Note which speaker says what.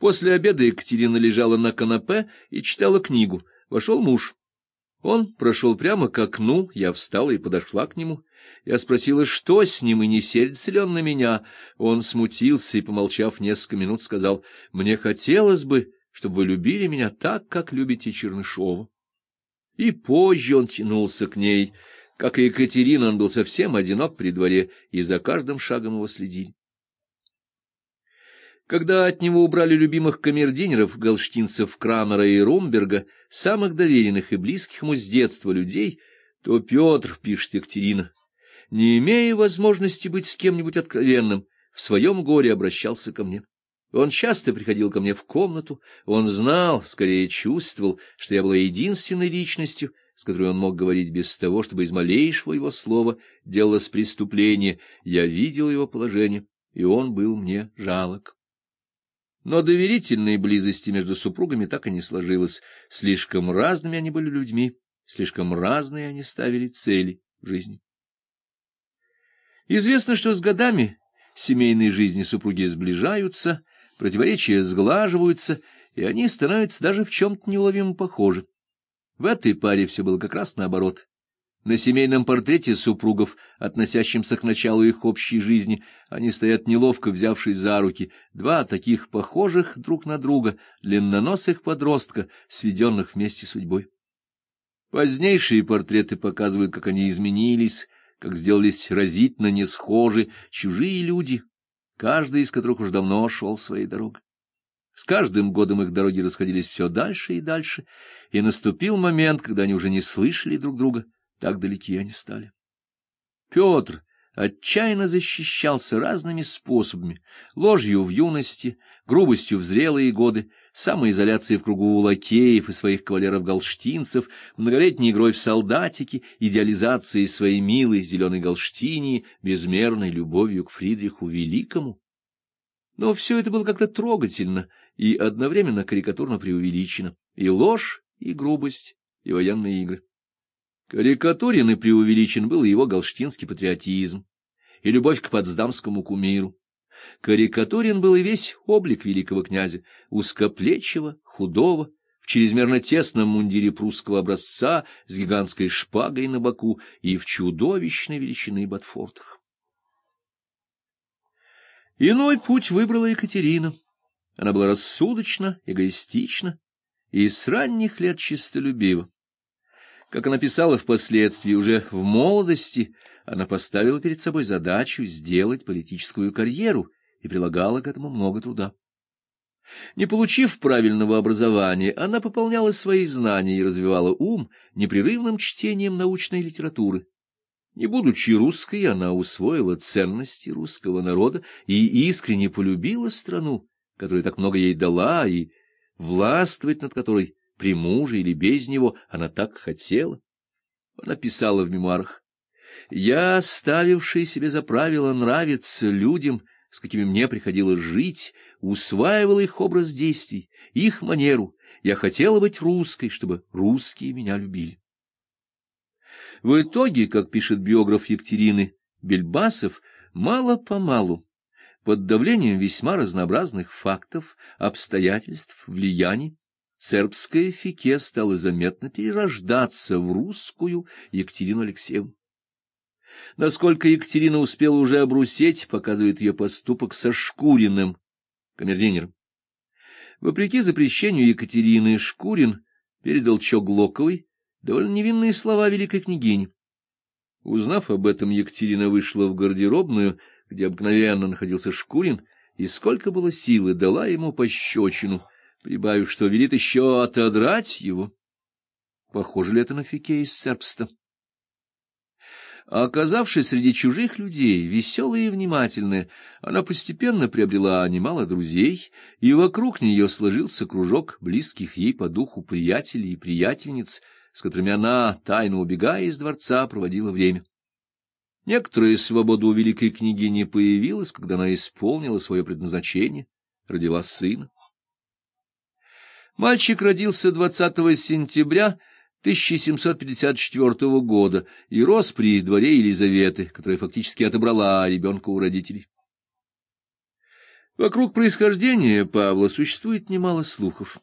Speaker 1: После обеда Екатерина лежала на канапе и читала книгу. Вошел муж. Он прошел прямо к окну, я встала и подошла к нему. Я спросила, что с ним, и не сердится ли он на меня. Он смутился и, помолчав несколько минут, сказал, «Мне хотелось бы, чтобы вы любили меня так, как любите Чернышова». И позже он тянулся к ней. Как и Екатерина, он был совсем одинок при дворе, и за каждым шагом его следили. Когда от него убрали любимых камердинеров, галштинцев Крамера и Румберга, самых доверенных и близких ему с детства людей, то Петр, пишет Екатерина, не имея возможности быть с кем-нибудь откровенным, в своем горе обращался ко мне. Он часто приходил ко мне в комнату, он знал, скорее чувствовал, что я была единственной личностью, с которой он мог говорить без того, чтобы из малейшего его слова делалось преступление. Я видел его положение, и он был мне жалок. Но доверительной близости между супругами так и не сложилось. Слишком разными они были людьми, слишком разные они ставили цели в жизни. Известно, что с годами семейные жизни супруги сближаются, противоречия сглаживаются, и они становятся даже в чем-то неуловимо похожи. В этой паре все было как раз наоборот. На семейном портрете супругов, относящемся к началу их общей жизни, они стоят неловко взявшись за руки, два таких похожих друг на друга, длинноносых подростка, сведенных вместе судьбой. Позднейшие портреты показывают, как они изменились, как сделались разительно не схожи чужие люди, каждый из которых уж давно шел своей дорогой. С каждым годом их дороги расходились все дальше и дальше, и наступил момент, когда они уже не слышали друг друга, так далеки они стали. Петр отчаянно защищался разными способами, ложью в юности, грубостью в зрелые годы, самоизоляцией в кругу лакеев и своих кавалеров-галштинцев, многолетней игрой в солдатики, идеализацией своей милой зеленой галштинии, безмерной любовью к Фридриху Великому. Но все это было как-то трогательно и одновременно карикатурно преувеличено, и ложь, и грубость, и военные игры. Карикатурен и преувеличен был его галштинский патриотизм и любовь к потсдамскому кумиру. Карикатурен был и весь облик великого князя, узкоплечего, худого, в чрезмерно тесном мундире прусского образца с гигантской шпагой на боку и в чудовищной величины ботфортах. Иной путь выбрала Екатерина. Она была рассудочна, эгоистична и с ранних лет чистолюбива. Как она писала впоследствии, уже в молодости она поставила перед собой задачу сделать политическую карьеру и прилагала к этому много труда. Не получив правильного образования, она пополняла свои знания и развивала ум непрерывным чтением научной литературы. Не будучи русской, она усвоила ценности русского народа и искренне полюбила страну, которая так много ей дала, и властвовать над которой при муже или без него она так хотела. Она писала в мемуарах. «Я, ставивший себе за правило нравиться людям, с какими мне приходилось жить, усваивал их образ действий, их манеру. Я хотела быть русской, чтобы русские меня любили». В итоге, как пишет биограф Екатерины Бельбасов, мало-помалу, под давлением весьма разнообразных фактов, обстоятельств, влияний, сербская фике стала заметно перерождаться в русскую Екатерину Алексеевну. Насколько Екатерина успела уже обрусеть, показывает ее поступок со Шкуриным, камердинером. Вопреки запрещению Екатерины, Шкурин передал Чоглоковой довольно невинные слова великой княгини. Узнав об этом, Екатерина вышла в гардеробную, где обыкновенно находился Шкурин, и сколько было силы дала ему пощечину — прибавив, что велит еще отодрать его. Похоже ли это на фике из сербства? А оказавшись среди чужих людей, веселая и внимательная, она постепенно приобрела немало друзей, и вокруг нее сложился кружок близких ей по духу приятелей и приятельниц, с которыми она, тайно убегая из дворца, проводила время. Некоторая свобода у великой княгини появилась, когда она исполнила свое предназначение, родила сына. Мальчик родился 20 сентября 1754 года и рос при дворе Елизаветы, которая фактически отобрала ребенка у родителей. Вокруг происхождения Павла существует немало слухов.